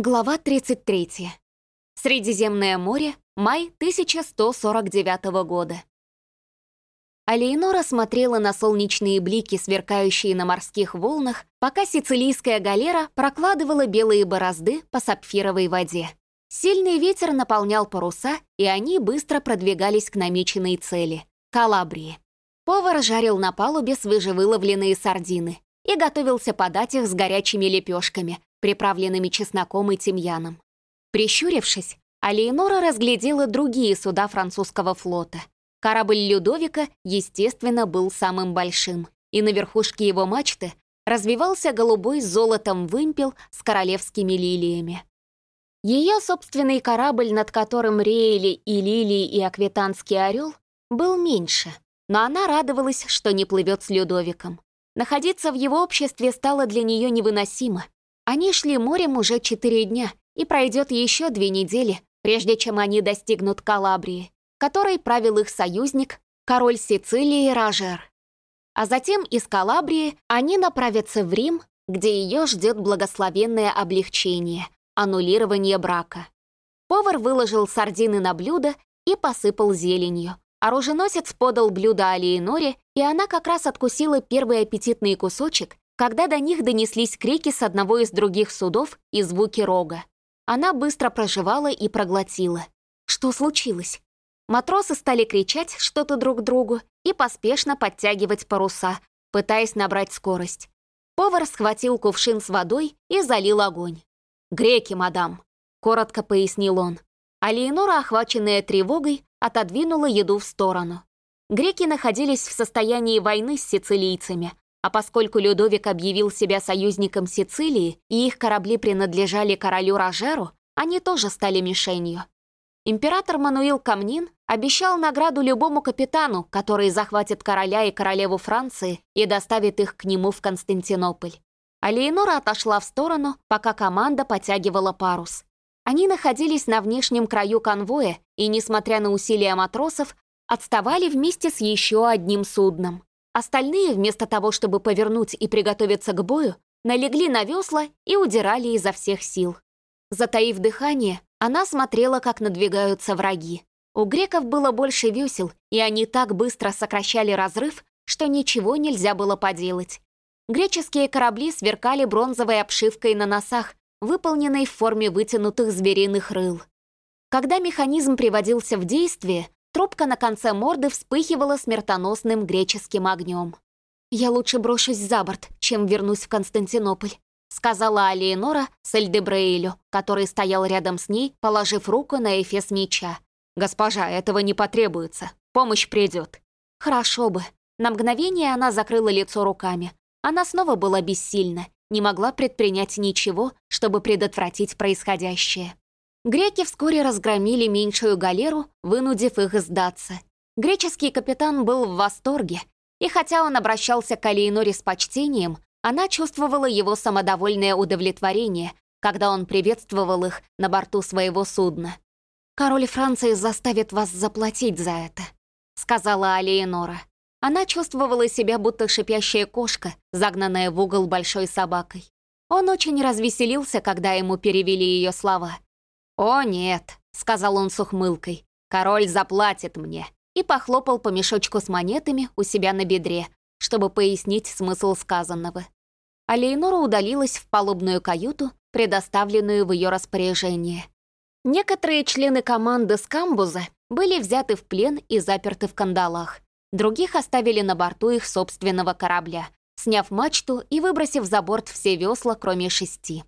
Глава 33. Средиземное море, май 1149 года. Алейнора смотрела на солнечные блики, сверкающие на морских волнах, пока сицилийская галера прокладывала белые борозды по сапфировой воде. Сильный ветер наполнял паруса, и они быстро продвигались к намеченной цели — Калабрии. Повар жарил на палубе свежевыловленные сардины и готовился подать их с горячими лепешками, приправленными чесноком и тимьяном. Прищурившись, Алейнора разглядела другие суда французского флота. Корабль Людовика, естественно, был самым большим, и на верхушке его мачты развивался голубой с золотом вымпел с королевскими лилиями. Ее собственный корабль, над которым реяли и лилии, и аквитанский орел, был меньше, но она радовалась, что не плывет с Людовиком. Находиться в его обществе стало для нее невыносимо — они шли морем уже четыре дня, и пройдет еще две недели, прежде чем они достигнут Калабрии, которой правил их союзник, король Сицилии Рожер. А затем из Калабрии они направятся в Рим, где ее ждет благословенное облегчение, аннулирование брака. Повар выложил сардины на блюдо и посыпал зеленью. Оруженосец подал блюдо Алиеноре, и она как раз откусила первый аппетитный кусочек, когда до них донеслись крики с одного из других судов и звуки рога. Она быстро проживала и проглотила. Что случилось? Матросы стали кричать что-то друг другу и поспешно подтягивать паруса, пытаясь набрать скорость. Повар схватил кувшин с водой и залил огонь. «Греки, мадам», — коротко пояснил он. А Леонора, охваченная тревогой, отодвинула еду в сторону. Греки находились в состоянии войны с сицилийцами, а поскольку Людовик объявил себя союзником Сицилии и их корабли принадлежали королю Рожеру, они тоже стали мишенью. Император Мануил Камнин обещал награду любому капитану, который захватит короля и королеву Франции и доставит их к нему в Константинополь. А Леонора отошла в сторону, пока команда потягивала парус. Они находились на внешнем краю конвоя и, несмотря на усилия матросов, отставали вместе с еще одним судном. Остальные, вместо того, чтобы повернуть и приготовиться к бою, налегли на весла и удирали изо всех сил. Затаив дыхание, она смотрела, как надвигаются враги. У греков было больше весел, и они так быстро сокращали разрыв, что ничего нельзя было поделать. Греческие корабли сверкали бронзовой обшивкой на носах, выполненной в форме вытянутых звериных рыл. Когда механизм приводился в действие, Трубка на конце морды вспыхивала смертоносным греческим огнем. «Я лучше брошусь за борт, чем вернусь в Константинополь», сказала Алиенора Сальдебрейлю, который стоял рядом с ней, положив руку на эфес меча. «Госпожа, этого не потребуется. Помощь придет». «Хорошо бы». На мгновение она закрыла лицо руками. Она снова была бессильна, не могла предпринять ничего, чтобы предотвратить происходящее. Греки вскоре разгромили меньшую галеру, вынудив их сдаться. Греческий капитан был в восторге, и хотя он обращался к Алиеноре с почтением, она чувствовала его самодовольное удовлетворение, когда он приветствовал их на борту своего судна. «Король Франции заставит вас заплатить за это», — сказала Алиенора. Она чувствовала себя будто шипящая кошка, загнанная в угол большой собакой. Он очень развеселился, когда ему перевели ее слова — «О, нет», — сказал он с ухмылкой, — «король заплатит мне», и похлопал по мешочку с монетами у себя на бедре, чтобы пояснить смысл сказанного. А Лейнора удалилась в палубную каюту, предоставленную в ее распоряжение. Некоторые члены команды Скамбуза были взяты в плен и заперты в кандалах. Других оставили на борту их собственного корабля, сняв мачту и выбросив за борт все весла, кроме шести.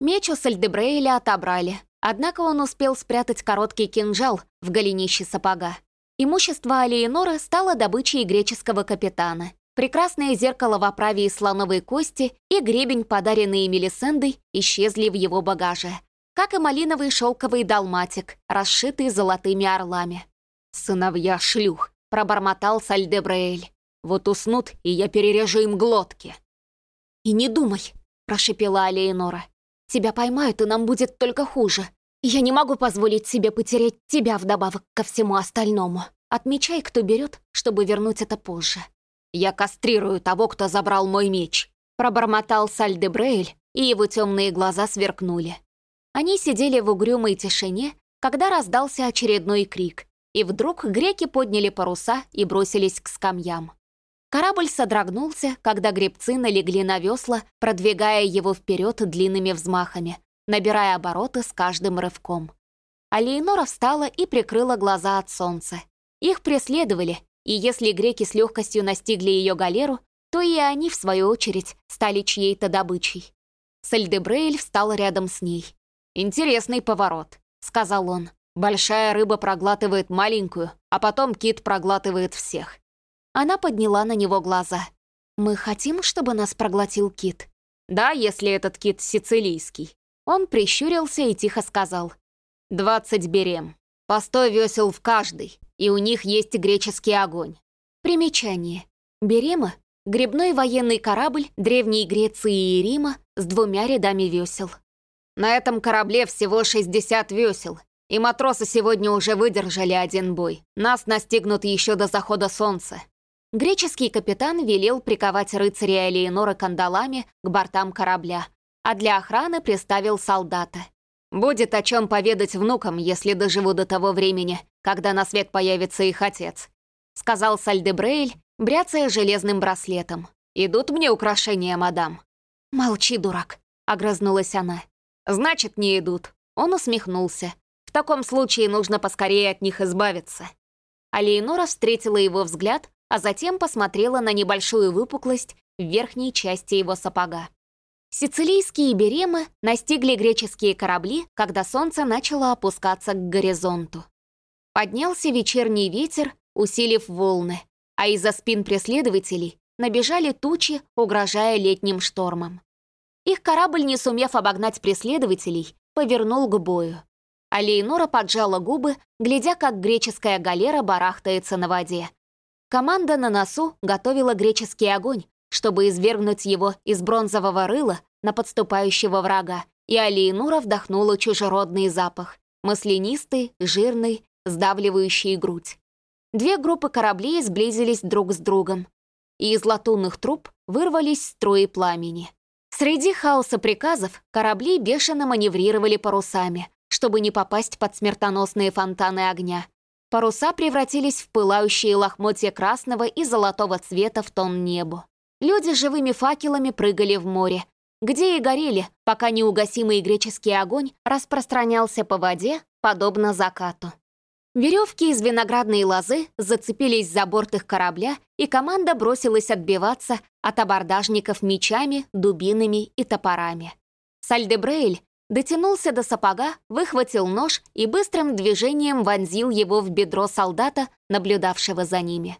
Меч у Сальдебрейля отобрали, Однако он успел спрятать короткий кинжал в голенище сапога. Имущество Алиеноры стало добычей греческого капитана. Прекрасное зеркало в оправе из слоновой кости и гребень, подаренные Мелисендой, исчезли в его багаже. Как и малиновый шелковый далматик, расшитый золотыми орлами. «Сыновья шлюх», — пробормотал Сальдебреэль. «Вот уснут, и я перережу им глотки». «И не думай», — прошипела Алиенора. Тебя поймают, и нам будет только хуже. Я не могу позволить себе потерять тебя вдобавок ко всему остальному. Отмечай, кто берет, чтобы вернуть это позже. Я кастрирую того, кто забрал мой меч», — пробормотал Сальдебрейль, и его темные глаза сверкнули. Они сидели в угрюмой тишине, когда раздался очередной крик, и вдруг греки подняли паруса и бросились к скамьям. Корабль содрогнулся, когда гребцы налегли на весла, продвигая его вперед длинными взмахами, набирая обороты с каждым рывком. А встала и прикрыла глаза от солнца. Их преследовали, и если греки с легкостью настигли ее галеру, то и они, в свою очередь, стали чьей-то добычей. Сальдебрейль встал рядом с ней. «Интересный поворот», — сказал он. «Большая рыба проглатывает маленькую, а потом кит проглатывает всех. Она подняла на него глаза. «Мы хотим, чтобы нас проглотил кит?» «Да, если этот кит сицилийский». Он прищурился и тихо сказал. «Двадцать берем. Постой весел в каждой, и у них есть греческий огонь». Примечание. Берема — грибной военный корабль Древней Греции и Рима с двумя рядами весел. На этом корабле всего 60 весел, и матросы сегодня уже выдержали один бой. Нас настигнут еще до захода солнца. Греческий капитан велел приковать рыцаря Элеонора кандалами к бортам корабля, а для охраны приставил солдата. «Будет о чем поведать внукам, если доживу до того времени, когда на свет появится их отец», сказал Сальдебрейль, бряцая железным браслетом. «Идут мне украшения, мадам?» «Молчи, дурак», — огрызнулась она. «Значит, не идут». Он усмехнулся. «В таком случае нужно поскорее от них избавиться». А встретила его взгляд, а затем посмотрела на небольшую выпуклость в верхней части его сапога. Сицилийские беремы настигли греческие корабли, когда солнце начало опускаться к горизонту. Поднялся вечерний ветер, усилив волны, а из-за спин преследователей набежали тучи, угрожая летним штормом. Их корабль, не сумев обогнать преследователей, повернул к бою. А Лейнора поджала губы, глядя, как греческая галера барахтается на воде, Команда на носу готовила греческий огонь, чтобы извергнуть его из бронзового рыла на подступающего врага, и Алиенура вдохнула чужеродный запах, маслянистый, жирный, сдавливающий грудь. Две группы кораблей сблизились друг с другом, и из латунных труб вырвались струи пламени. Среди хаоса приказов корабли бешено маневрировали парусами, чтобы не попасть под смертоносные фонтаны огня, Паруса превратились в пылающие лохмотья красного и золотого цвета в тон небу. Люди живыми факелами прыгали в море, где и горели, пока неугасимый греческий огонь распространялся по воде, подобно закату. Веревки из виноградной лозы зацепились за борт их корабля, и команда бросилась отбиваться от абордажников мечами, дубинами и топорами. Сальдебрейль Дотянулся до сапога, выхватил нож и быстрым движением вонзил его в бедро солдата, наблюдавшего за ними.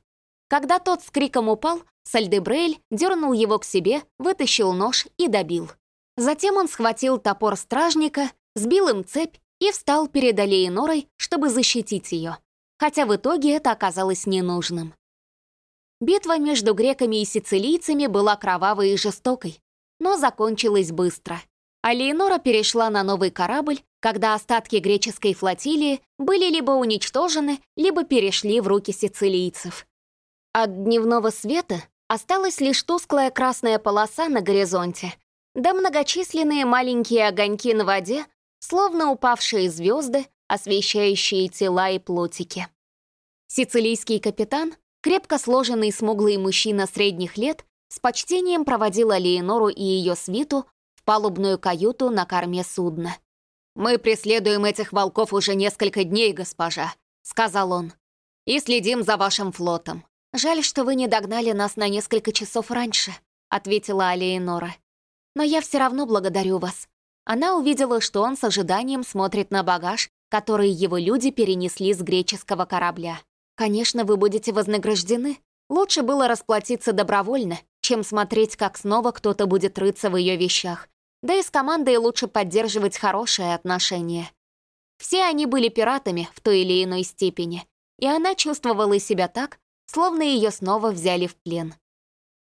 Когда тот с криком упал, Сальдебрейль дернул его к себе, вытащил нож и добил. Затем он схватил топор стражника, сбил им цепь и встал перед Алеинорой, чтобы защитить ее. Хотя в итоге это оказалось ненужным. Битва между греками и сицилийцами была кровавой и жестокой, но закончилась быстро — а Леонора перешла на новый корабль, когда остатки греческой флотилии были либо уничтожены, либо перешли в руки сицилийцев. От дневного света осталась лишь тусклая красная полоса на горизонте, да многочисленные маленькие огоньки на воде, словно упавшие звезды, освещающие тела и плотики. Сицилийский капитан, крепко сложенный смуглый мужчина средних лет, с почтением проводил Леонору и ее свиту палубную каюту на корме судна. «Мы преследуем этих волков уже несколько дней, госпожа», — сказал он, «и следим за вашим флотом». «Жаль, что вы не догнали нас на несколько часов раньше», — ответила Алиенора. «Но я все равно благодарю вас». Она увидела, что он с ожиданием смотрит на багаж, который его люди перенесли с греческого корабля. «Конечно, вы будете вознаграждены. Лучше было расплатиться добровольно, чем смотреть, как снова кто-то будет рыться в ее вещах, да и с командой лучше поддерживать хорошие отношения. Все они были пиратами в той или иной степени, и она чувствовала себя так, словно ее снова взяли в плен.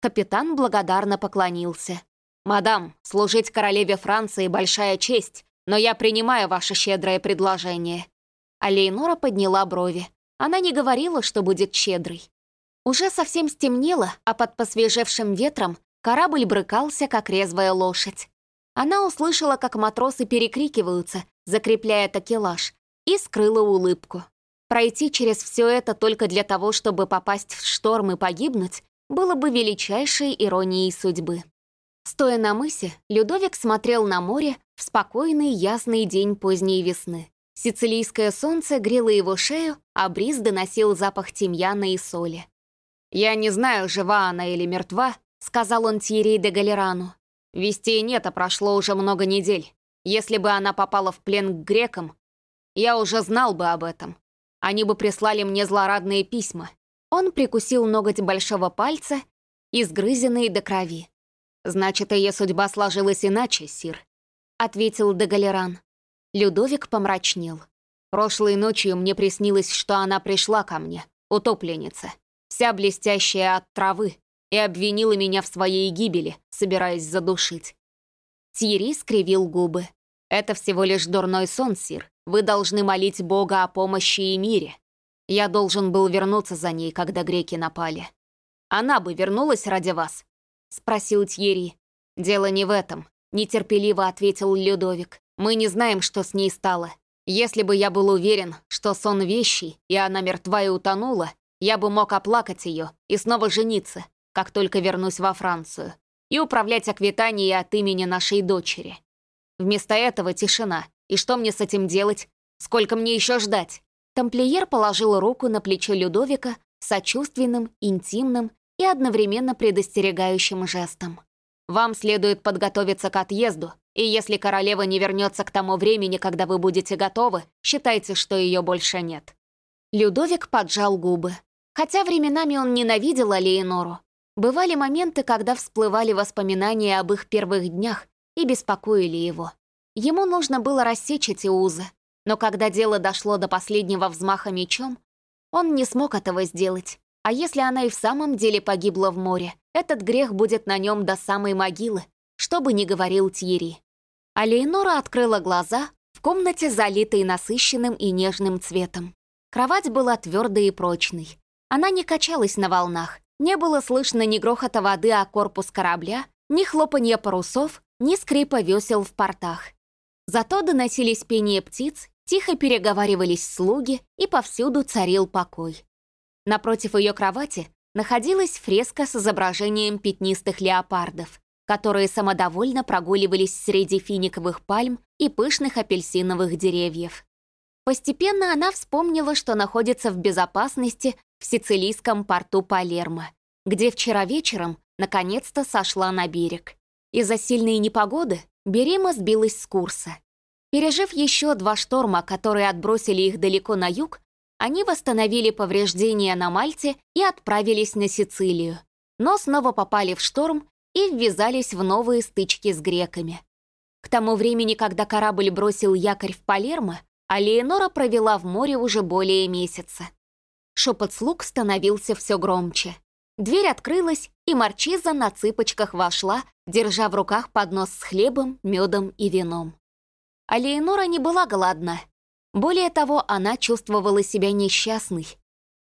Капитан благодарно поклонился. «Мадам, служить королеве Франции — большая честь, но я принимаю ваше щедрое предложение». А Лейнора подняла брови. Она не говорила, что будет щедрой. Уже совсем стемнело, а под посвежевшим ветром корабль брыкался, как резвая лошадь. Она услышала, как матросы перекрикиваются, закрепляя такелаж, и скрыла улыбку. Пройти через все это только для того, чтобы попасть в шторм и погибнуть, было бы величайшей иронией судьбы. Стоя на мысе, Людовик смотрел на море в спокойный ясный день поздней весны. Сицилийское солнце грело его шею, а бриз доносил запах тимьяна и соли. «Я не знаю, жива она или мертва», — сказал он Тьерри де Галерану. «Вестей нет, а прошло уже много недель. Если бы она попала в плен к грекам, я уже знал бы об этом. Они бы прислали мне злорадные письма. Он прикусил ноготь большого пальца, изгрызенный до крови. «Значит, ее судьба сложилась иначе, Сир», — ответил Дегалеран. Людовик помрачнел. «Прошлой ночью мне приснилось, что она пришла ко мне, утопленница, вся блестящая от травы, и обвинила меня в своей гибели, собираясь задушить». Тьерри скривил губы. «Это всего лишь дурной сон, Сир. Вы должны молить Бога о помощи и мире. Я должен был вернуться за ней, когда греки напали. Она бы вернулась ради вас?» — спросил Тьерри. «Дело не в этом», — нетерпеливо ответил Людовик. «Мы не знаем, что с ней стало. Если бы я был уверен, что сон вещий, и она мертва и утонула, я бы мог оплакать ее и снова жениться, как только вернусь во Францию, и управлять Аквитанией от имени нашей дочери. Вместо этого тишина, и что мне с этим делать? Сколько мне еще ждать?» Тамплиер положил руку на плечо Людовика сочувственным, интимным и одновременно предостерегающим жестом. «Вам следует подготовиться к отъезду, и если королева не вернется к тому времени, когда вы будете готовы, считайте, что ее больше нет». Людовик поджал губы. Хотя временами он ненавидел Алиенору, бывали моменты, когда всплывали воспоминания об их первых днях и беспокоили его. Ему нужно было рассечь эти узы, но когда дело дошло до последнего взмаха мечом, он не смог этого сделать. А если она и в самом деле погибла в море, этот грех будет на нем до самой могилы, что бы ни говорил Тьерри. А Лейнора открыла глаза в комнате, залитой насыщенным и нежным цветом. Кровать была твердой и прочной. Она не качалась на волнах, не было слышно ни грохота воды о корпус корабля, ни хлопанья парусов, ни скрипа весел в портах. Зато доносились пение птиц, тихо переговаривались слуги, и повсюду царил покой. Напротив ее кровати находилась фреска с изображением пятнистых леопардов, которые самодовольно прогуливались среди финиковых пальм и пышных апельсиновых деревьев. Постепенно она вспомнила, что находится в безопасности в сицилийском порту Палермо, где вчера вечером наконец-то сошла на берег. Из-за сильной непогоды Берима сбилась с курса. Пережив еще два шторма, которые отбросили их далеко на юг, они восстановили повреждения на Мальте и отправились на Сицилию, но снова попали в шторм и ввязались в новые стычки с греками. К тому времени, когда корабль бросил якорь в Палермо, а Леонора провела в море уже более месяца. Шепот слуг становился все громче. Дверь открылась, и Марчиза на цыпочках вошла, держа в руках поднос с хлебом, медом и вином. А Леонора не была голодна. Более того, она чувствовала себя несчастной.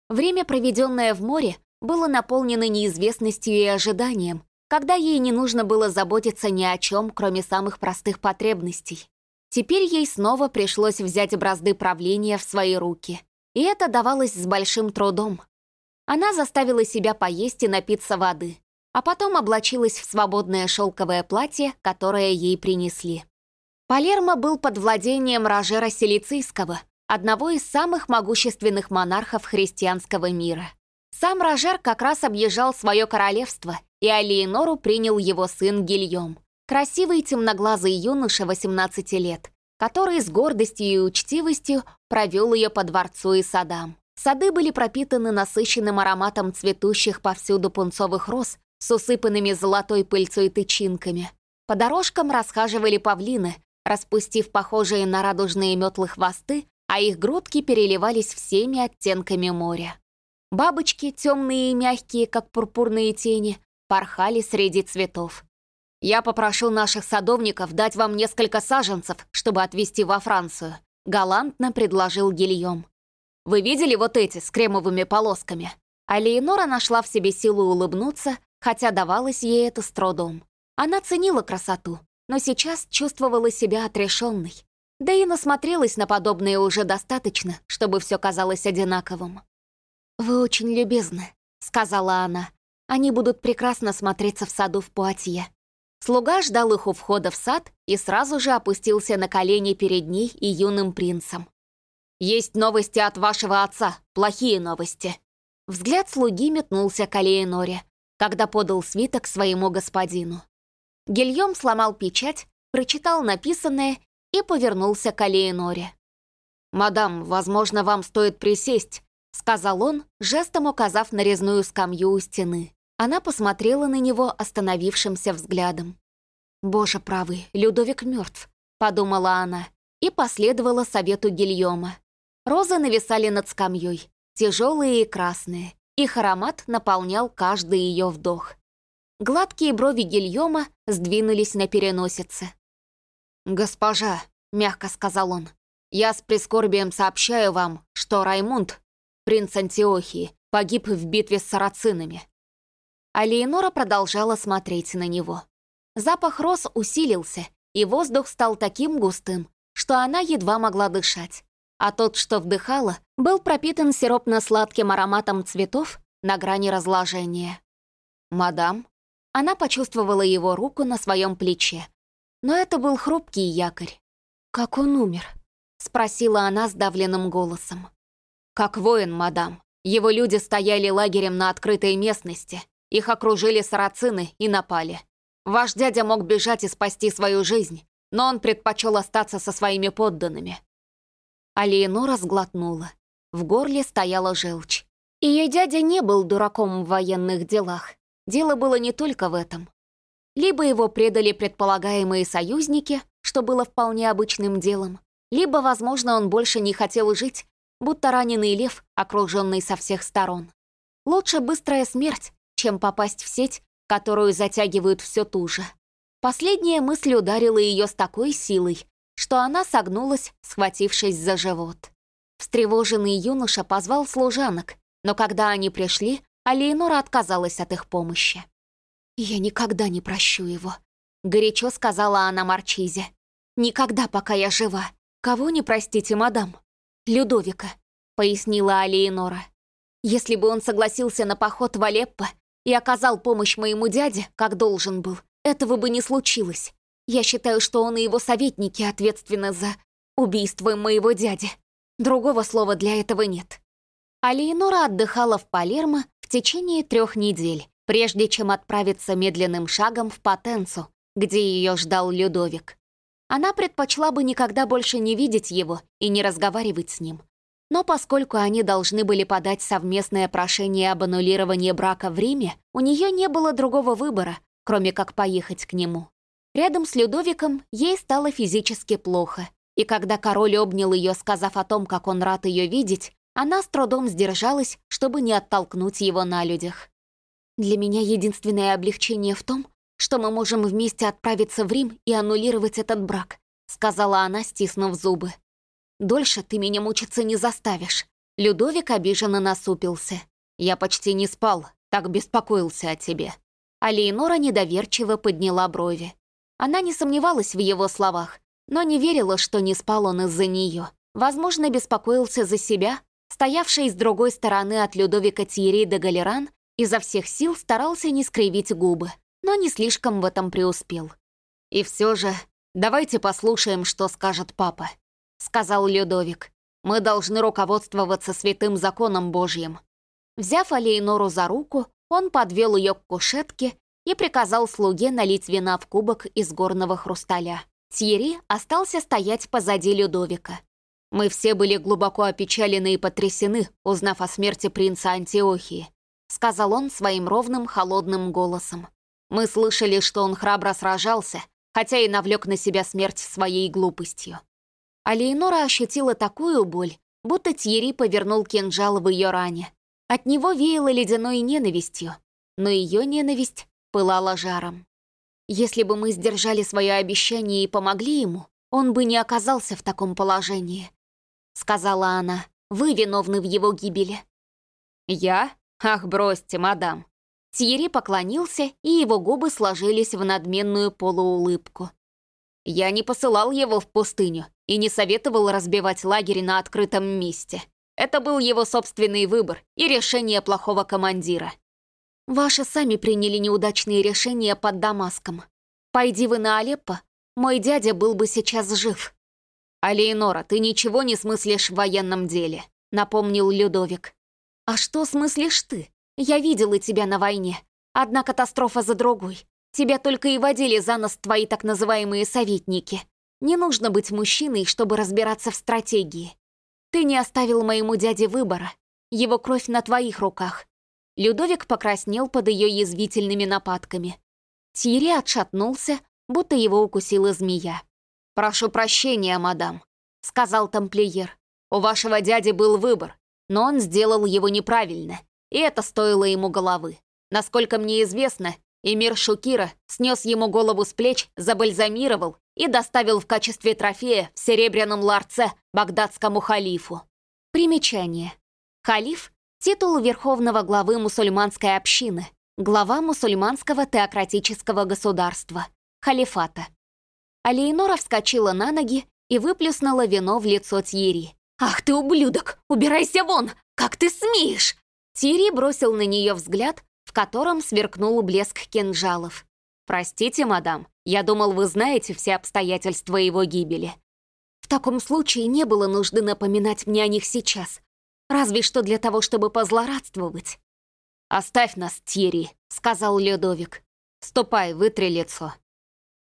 Время, проведенное в море, было наполнено неизвестностью и ожиданием, когда ей не нужно было заботиться ни о чем, кроме самых простых потребностей. Теперь ей снова пришлось взять бразды правления в свои руки. И это давалось с большим трудом. Она заставила себя поесть и напиться воды, а потом облачилась в свободное шелковое платье, которое ей принесли. Палермо был под владением Рожера Силицийского, одного из самых могущественных монархов христианского мира. Сам Рожер как раз объезжал свое королевство, и Алиенору принял его сын Гильем, красивый темноглазый юноша 18 лет, который с гордостью и учтивостью провел ее по дворцу и садам. Сады были пропитаны насыщенным ароматом цветущих повсюду пунцовых роз с усыпанными золотой пыльцой тычинками. По дорожкам расхаживали павлины, распустив похожие на радужные метлы хвосты, а их грудки переливались всеми оттенками моря. Бабочки, темные и мягкие, как пурпурные тени, порхали среди цветов. «Я попрошу наших садовников дать вам несколько саженцев, чтобы отвезти во Францию», — галантно предложил Гильем. Вы видели вот эти с кремовыми полосками?» А Леонора нашла в себе силу улыбнуться, хотя давалось ей это с трудом. Она ценила красоту, но сейчас чувствовала себя отрешенной. Да и насмотрелась на подобное уже достаточно, чтобы все казалось одинаковым. «Вы очень любезны», — сказала она. «Они будут прекрасно смотреться в саду в Пуатье». Слуга ждал их у входа в сад и сразу же опустился на колени перед ней и юным принцем. «Есть новости от вашего отца, плохие новости». Взгляд слуги метнулся к Алеиноре, когда подал свиток своему господину. Гильем сломал печать, прочитал написанное и повернулся к Алеиноре. «Мадам, возможно, вам стоит присесть», — сказал он, жестом указав на резную скамью у стены. Она посмотрела на него остановившимся взглядом. «Боже правый, Людовик мертв», — подумала она, и последовала совету Гильома. Розы нависали над скамьей, тяжелые и красные. Их аромат наполнял каждый ее вдох. Гладкие брови Гильома сдвинулись на переносице. «Госпожа», — мягко сказал он, — «я с прискорбием сообщаю вам, что Раймунд, принц Антиохии, погиб в битве с сарацинами». А Леонора продолжала смотреть на него. Запах роз усилился, и воздух стал таким густым, что она едва могла дышать. А тот, что вдыхала, был пропитан сиропно-сладким ароматом цветов на грани разложения. «Мадам?» Она почувствовала его руку на своем плече, но это был хрупкий якорь. «Как он умер?» — спросила она сдавленным голосом. «Как воин, мадам. Его люди стояли лагерем на открытой местности. Их окружили сарацины и напали. Ваш дядя мог бежать и спасти свою жизнь, но он предпочел остаться со своими подданными». Алиенора сглотнула. В горле стояла желчь. Ее дядя не был дураком в военных делах. Дело было не только в этом. Либо его предали предполагаемые союзники, что было вполне обычным делом, либо, возможно, он больше не хотел жить, будто раненый лев, окруженный со всех сторон. Лучше быстрая смерть, чем попасть в сеть, которую затягивают все туже. Последняя мысль ударила ее с такой силой, что она согнулась, схватившись за живот. Встревоженный юноша позвал служанок, но когда они пришли, Алиенора отказалась от их помощи. «Я никогда не прощу его», — горячо сказала она Марчизе. «Никогда, пока я жива. Кого не простите, мадам?» «Людовика», — пояснила Алиенора. «Если бы он согласился на поход в Алеппо и оказал помощь моему дяде, как должен был, этого бы не случилось. Я считаю, что он и его советники ответственны за убийство моего дяди. Другого слова для этого нет». Алиенора отдыхала в Палермо в течение трех недель прежде чем отправиться медленным шагом в Потенцу, где ее ждал Людовик. Она предпочла бы никогда больше не видеть его и не разговаривать с ним. Но поскольку они должны были подать совместное прошение об аннулировании брака в Риме, у нее не было другого выбора, кроме как поехать к нему. Рядом с Людовиком ей стало физически плохо, и когда король обнял ее, сказав о том, как он рад ее видеть, она с трудом сдержалась, чтобы не оттолкнуть его на людях. Для меня единственное облегчение в том, что мы можем вместе отправиться в Рим и аннулировать этот брак», — сказала она, стиснув зубы. «Дольше ты меня мучиться не заставишь». Людовик обиженно насупился. «Я почти не спал, так беспокоился о тебе». А Лейнора недоверчиво подняла брови. Она не сомневалась в его словах, но не верила, что не спал он из-за нее. Возможно, беспокоился за себя, стоявший с другой стороны от Людовика Тьерри де Галеран изо всех сил старался не скривить губы, но не слишком в этом преуспел. «И все же, давайте послушаем, что скажет папа», — сказал Людовик. «Мы должны руководствоваться святым законом Божьим». Взяв Алейнору за руку, он подвел ее к кушетке и приказал слуге налить вина в кубок из горного хрусталя. Тьерри остался стоять позади Людовика. Мы все были глубоко опечалены и потрясены, узнав о смерти принца Антиохии сказал он своим ровным, холодным голосом. Мы слышали, что он храбро сражался, хотя и навлек на себя смерть своей глупостью. А Лейнора ощутила такую боль, будто Тьерри повернул кинжал в ее ране. От него веяло ледяной ненавистью, но ее ненависть пылала жаром. Если бы мы сдержали свое обещание и помогли ему, он бы не оказался в таком положении. Сказала она, вы виновны в его гибели. Я? «Ах, бросьте, мадам!» Тьерри поклонился, и его губы сложились в надменную полуулыбку. Я не посылал его в пустыню и не советовал разбивать лагерь на открытом месте. Это был его собственный выбор и решение плохого командира. Ваши сами приняли неудачные решения под Дамаском. Пойди вы на Алеппо, мой дядя был бы сейчас жив. «Алиенора, ты ничего не смыслишь в военном деле», — напомнил Людовик. «А что смыслишь ты? Я видела тебя на войне. Одна катастрофа за другой. Тебя только и водили за нос твои так называемые советники. Не нужно быть мужчиной, чтобы разбираться в стратегии. Ты не оставил моему дяде выбора. Его кровь на твоих руках». Людовик покраснел под ее язвительными нападками. Тири отшатнулся, будто его укусила змея. «Прошу прощения, мадам», — сказал тамплиер. «У вашего дяди был выбор, но он сделал его неправильно, и это стоило ему головы. Насколько мне известно, Эмир Шукира снес ему голову с плеч, забальзамировал и доставил в качестве трофея в серебряном ларце багдадскому халифу. Примечание. Халиф — титул верховного главы мусульманской общины, глава мусульманского теократического государства, халифата. Алейнора вскочила на ноги и выплюснула вино в лицо Тьери. «Ах ты, ублюдок! Убирайся вон! Как ты смеешь!» Тьери бросил на нее взгляд, в котором сверкнул блеск кинжалов. «Простите, мадам, я думал, вы знаете все обстоятельства его гибели». «В таком случае не было нужды напоминать мне о них сейчас. Разве что для того, чтобы позлорадствовать». «Оставь нас, Тьери», — сказал Людовик. «Ступай, вытри лицо».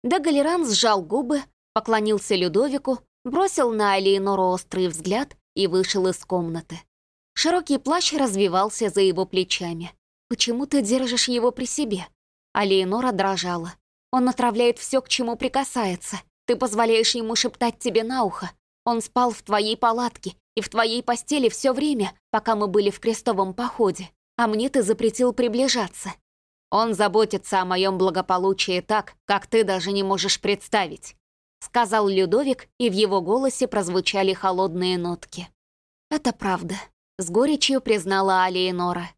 Да Галеран сжал губы, поклонился Людовику, бросил на Алиенору острый взгляд и вышел из комнаты. Широкий плащ развивался за его плечами. «Почему ты держишь его при себе?» Алиенора дрожала. «Он отравляет все, к чему прикасается. Ты позволяешь ему шептать тебе на ухо. Он спал в твоей палатке и в твоей постели все время, пока мы были в крестовом походе. А мне ты запретил приближаться. Он заботится о моем благополучии так, как ты даже не можешь представить», сказал Людовик, и в его голосе прозвучали холодные нотки. «Это правда», — с горечью признала Алиенора.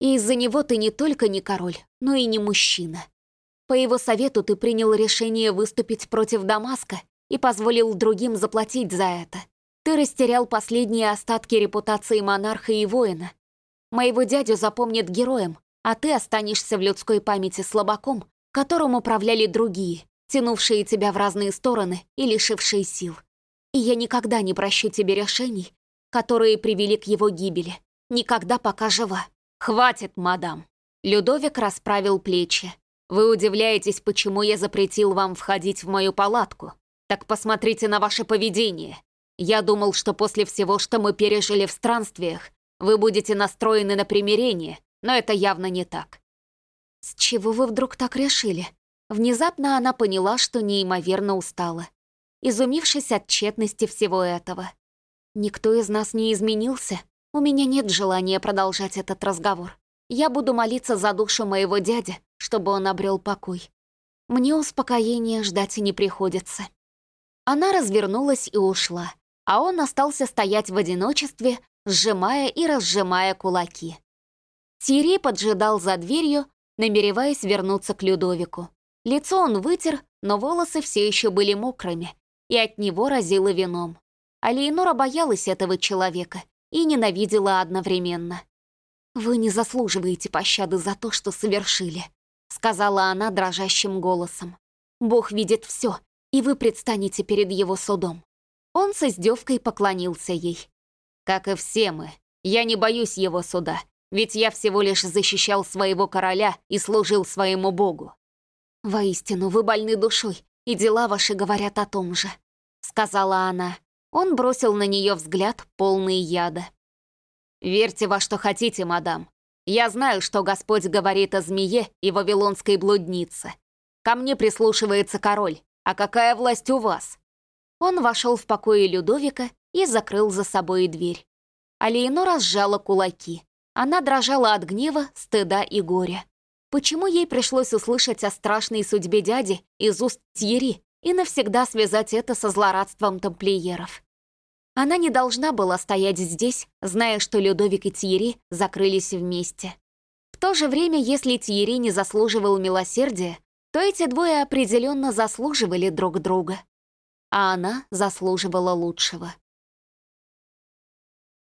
«И из-за него ты не только не король, но и не мужчина. По его совету ты принял решение выступить против Дамаска и позволил другим заплатить за это. Ты растерял последние остатки репутации монарха и воина. Моего дядю запомнят героем, а ты останешься в людской памяти слабаком, которым управляли другие, тянувшие тебя в разные стороны и лишившие сил. И я никогда не прощу тебе решений, которые привели к его гибели. Никогда пока жива. Хватит, мадам. Людовик расправил плечи. Вы удивляетесь, почему я запретил вам входить в мою палатку. Так посмотрите на ваше поведение. Я думал, что после всего, что мы пережили в странствиях, вы будете настроены на примирение, но это явно не так. «С чего вы вдруг так решили?» Внезапно она поняла, что неимоверно устала, изумившись от тщетности всего этого. «Никто из нас не изменился. У меня нет желания продолжать этот разговор. Я буду молиться за душу моего дяди, чтобы он обрел покой. Мне успокоения ждать не приходится». Она развернулась и ушла, а он остался стоять в одиночестве, сжимая и разжимая кулаки. Тири поджидал за дверью, намереваясь вернуться к Людовику. Лицо он вытер, но волосы все еще были мокрыми, и от него разило вином. А Лейнора боялась этого человека и ненавидела одновременно. «Вы не заслуживаете пощады за то, что совершили», сказала она дрожащим голосом. «Бог видит все, и вы предстанете перед его судом». Он с издевкой поклонился ей. «Как и все мы, я не боюсь его суда ведь я всего лишь защищал своего короля и служил своему богу. «Воистину, вы больны душой, и дела ваши говорят о том же», — сказала она. Он бросил на нее взгляд, полный яда. «Верьте во что хотите, мадам. Я знаю, что Господь говорит о змее и вавилонской блуднице. Ко мне прислушивается король, а какая власть у вас?» Он вошел в покои Людовика и закрыл за собой дверь. Алиенора сжала кулаки. Она дрожала от гнева, стыда и горя. Почему ей пришлось услышать о страшной судьбе дяди из уст Тьери и навсегда связать это со злорадством тамплиеров? Она не должна была стоять здесь, зная, что Людовик и Тьери закрылись вместе. В то же время, если Тьери не заслуживал милосердия, то эти двое определенно заслуживали друг друга. а она заслуживала лучшего.